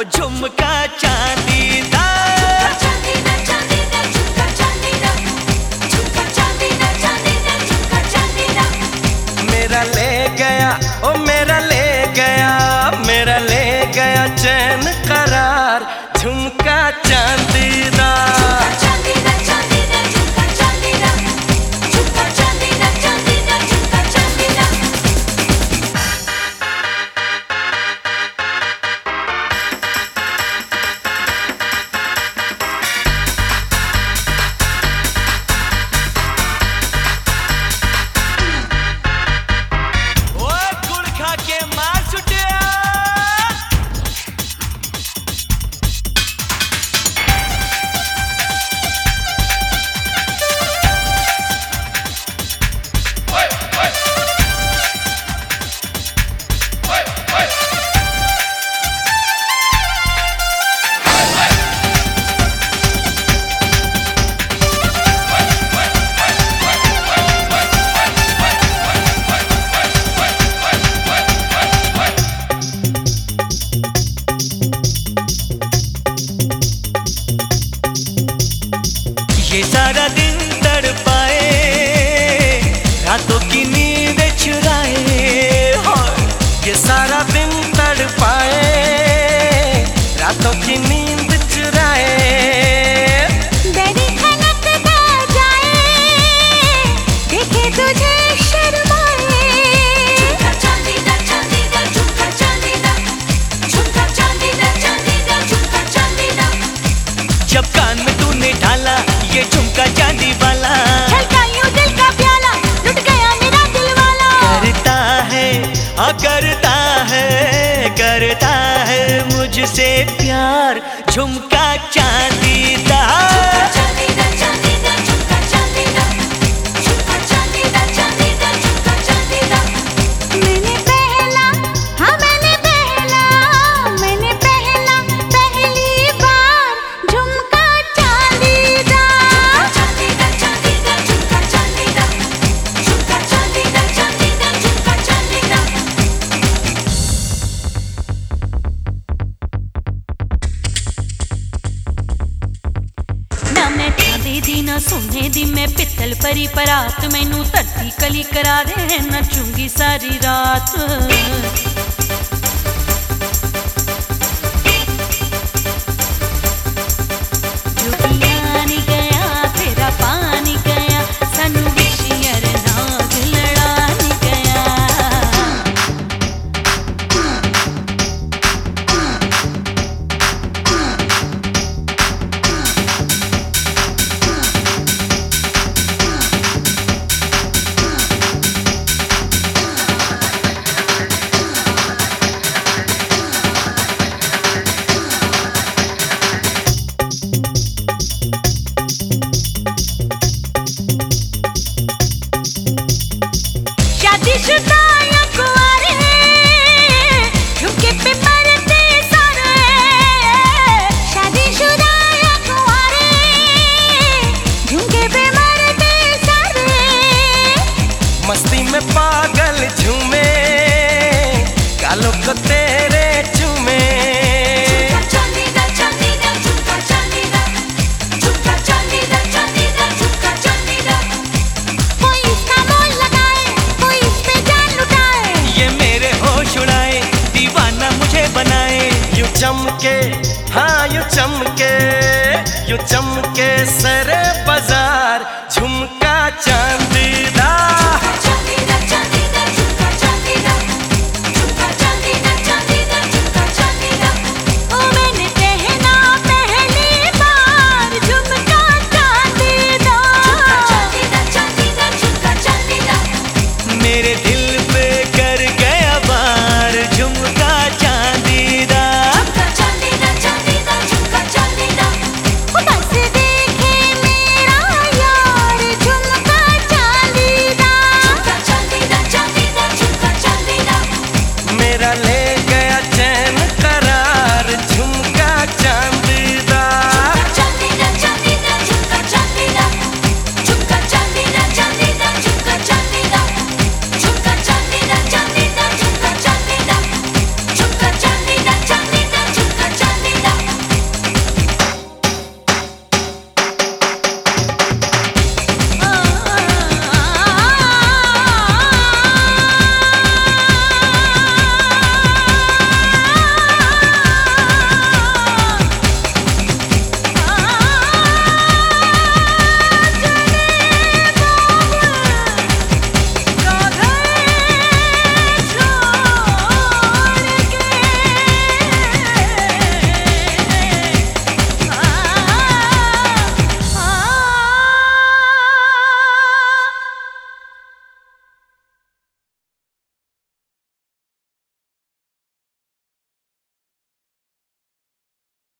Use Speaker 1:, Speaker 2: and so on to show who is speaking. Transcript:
Speaker 1: ओ झुमके जब कान में तूने डाला ये झुमका चांदी वाला।
Speaker 2: दिल का प्याला लुट गया मेरा दिल वाला
Speaker 1: करता है आ करता है करता है मुझसे प्यार झुमका चाँद
Speaker 2: दीदी ना सुने दी मैं पित्तल परी परात मैनू
Speaker 1: धरती कली
Speaker 2: करा दे
Speaker 1: चूँगी सारी रात